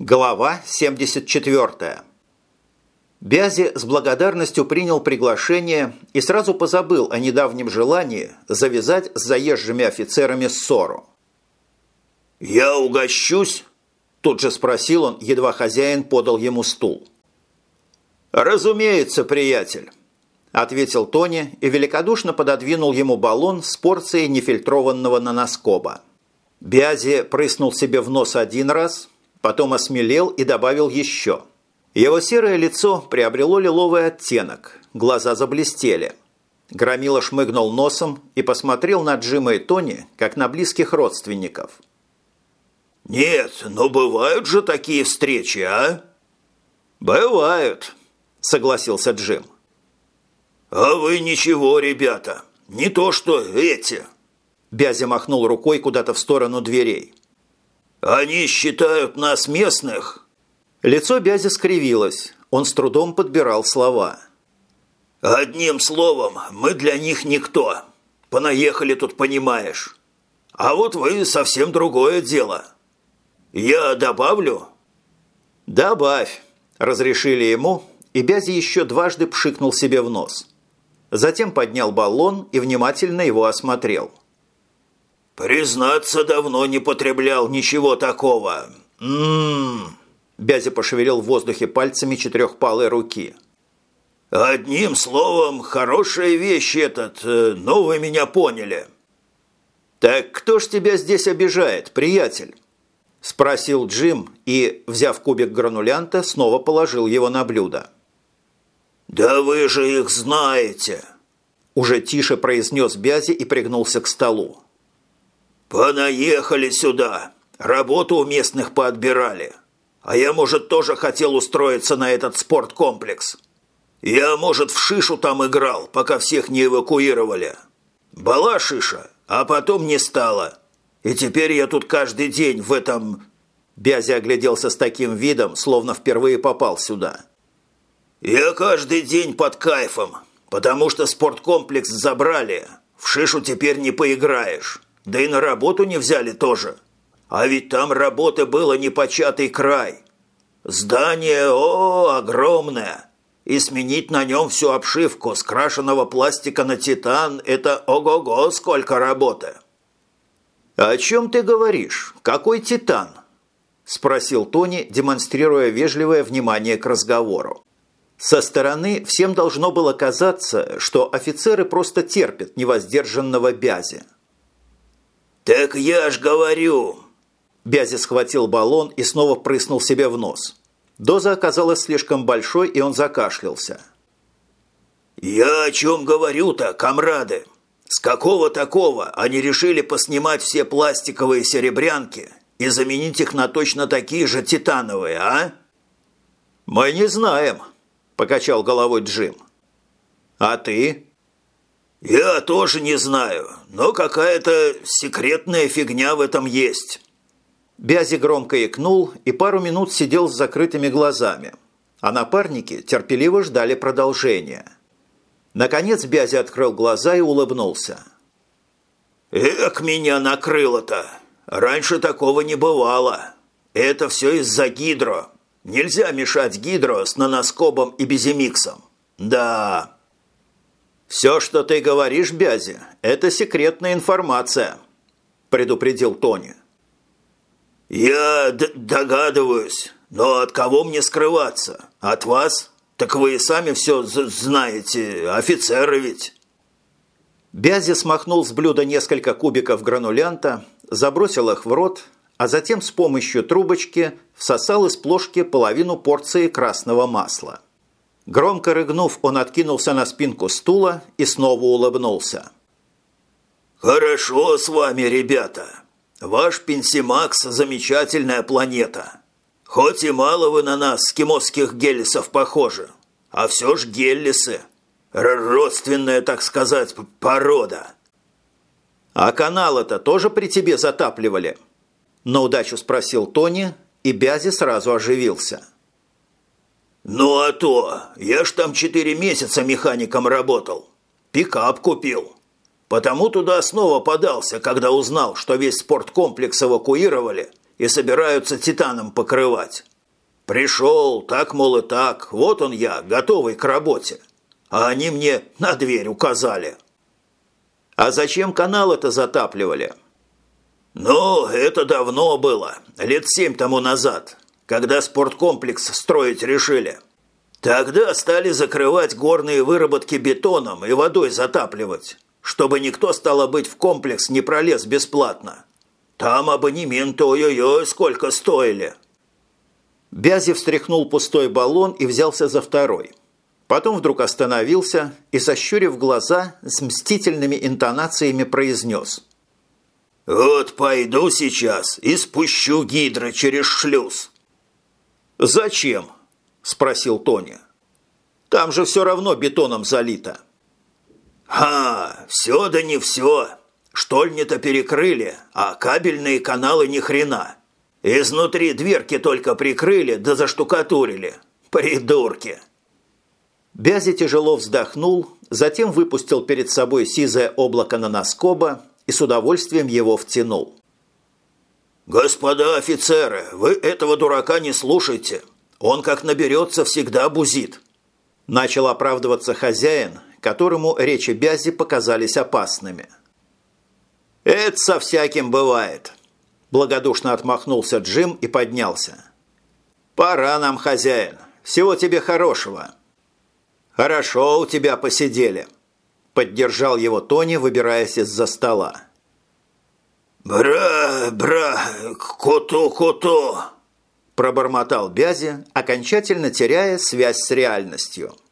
Глава 74. Бязи с благодарностью принял приглашение и сразу позабыл о недавнем желании завязать с заезжими офицерами ссору. «Я угощусь?» – тут же спросил он, едва хозяин подал ему стул. «Разумеется, приятель», – ответил Тони и великодушно пододвинул ему баллон с порцией нефильтрованного наноскоба. Бязи прыснул себе в нос один раз – потом осмелел и добавил еще. Его серое лицо приобрело лиловый оттенок, глаза заблестели. Громила шмыгнул носом и посмотрел на Джима и Тони, как на близких родственников. «Нет, но бывают же такие встречи, а?» «Бывают», – согласился Джим. «А вы ничего, ребята, не то что эти». Бязя махнул рукой куда-то в сторону дверей. «Они считают нас местных?» Лицо Бязи скривилось. Он с трудом подбирал слова. «Одним словом, мы для них никто. Понаехали тут, понимаешь. А вот вы совсем другое дело. Я добавлю?» «Добавь», – разрешили ему, и Бязи еще дважды пшикнул себе в нос. Затем поднял баллон и внимательно его осмотрел – «Признаться, давно не потреблял ничего такого. Ммм...» Бязя пошевелил в воздухе пальцами четырехпалой руки. «Одним словом, хорошая вещь этот, э, но вы меня поняли». «Так кто ж тебя здесь обижает, приятель?» Спросил Джим и, взяв кубик гранулянта, снова положил его на блюдо. «Да вы же их знаете!» Уже тише произнес Бязи и пригнулся к столу. «Понаехали сюда. Работу у местных поотбирали. А я, может, тоже хотел устроиться на этот спорткомплекс. Я, может, в шишу там играл, пока всех не эвакуировали. Была шиша, а потом не стало. И теперь я тут каждый день в этом...» Бязя огляделся с таким видом, словно впервые попал сюда. «Я каждый день под кайфом, потому что спорткомплекс забрали. В шишу теперь не поиграешь». Да и на работу не взяли тоже. А ведь там работы было непочатый край. Здание, о, огромное. И сменить на нем всю обшивку с крашеного пластика на титан – это ого-го сколько работы. «О чем ты говоришь? Какой титан?» – спросил Тони, демонстрируя вежливое внимание к разговору. Со стороны всем должно было казаться, что офицеры просто терпят невоздержанного бязи. «Так я ж говорю!» Бязи схватил баллон и снова прыснул себе в нос. Доза оказалась слишком большой, и он закашлялся. «Я о чем говорю-то, комрады? С какого такого они решили поснимать все пластиковые серебрянки и заменить их на точно такие же титановые, а?» «Мы не знаем», – покачал головой Джим. «А ты?» «Я тоже не знаю, но какая-то секретная фигня в этом есть». Бязи громко икнул и пару минут сидел с закрытыми глазами, а напарники терпеливо ждали продолжения. Наконец Бязи открыл глаза и улыбнулся. «Эк, меня накрыло-то! Раньше такого не бывало. Это все из-за гидро. Нельзя мешать гидро с наноскобом и беземиксом. Да...» «Все, что ты говоришь, Бязи, это секретная информация», – предупредил Тони. «Я догадываюсь, но от кого мне скрываться? От вас? Так вы и сами все знаете, офицеры ведь». Бязи смахнул с блюда несколько кубиков гранулянта, забросил их в рот, а затем с помощью трубочки всосал из плошки половину порции красного масла. Громко рыгнув, он откинулся на спинку стула и снова улыбнулся. «Хорошо с вами, ребята. Ваш Пенсимакс – замечательная планета. Хоть и мало вы на нас, скимосских геллисов, похожи, а все ж геллисы. Родственная, так сказать, порода». «А каналы-то тоже при тебе затапливали?» На удачу спросил Тони, и Бязи сразу оживился – «Ну а то! Я ж там четыре месяца механиком работал. Пикап купил. Потому туда снова подался, когда узнал, что весь спорткомплекс эвакуировали, и собираются титаном покрывать. Пришел, так, мол, и так, вот он я, готовый к работе. А они мне на дверь указали. А зачем канал это затапливали? Ну, это давно было, лет семь тому назад, когда спорткомплекс строить решили. Тогда стали закрывать горные выработки бетоном и водой затапливать, чтобы никто, стало быть, в комплекс не пролез бесплатно. Там абонементы ой-ой-ой сколько стоили. Бязи встряхнул пустой баллон и взялся за второй. Потом вдруг остановился и, сощурив глаза, с мстительными интонациями произнес. «Вот пойду сейчас и спущу гидро через шлюз». «Зачем?» спросил Тони. «Там же все равно бетоном залито». «Ха, все да не все. Штольни-то перекрыли, а кабельные каналы ни хрена. Изнутри дверки только прикрыли да заштукатурили. Придурки!» Бязи тяжело вздохнул, затем выпустил перед собой сизое облако на наскоба и с удовольствием его втянул. «Господа офицеры, вы этого дурака не слушайте. Он как наберется, всегда бузит». Начал оправдываться хозяин, которому речи Бязи показались опасными. «Это со всяким бывает», – благодушно отмахнулся Джим и поднялся. «Пора нам, хозяин. Всего тебе хорошего». «Хорошо у тебя посидели», – поддержал его Тони, выбираясь из-за стола. «Бра, бра, куту-куту», пробормотал Бязи, окончательно теряя связь с реальностью –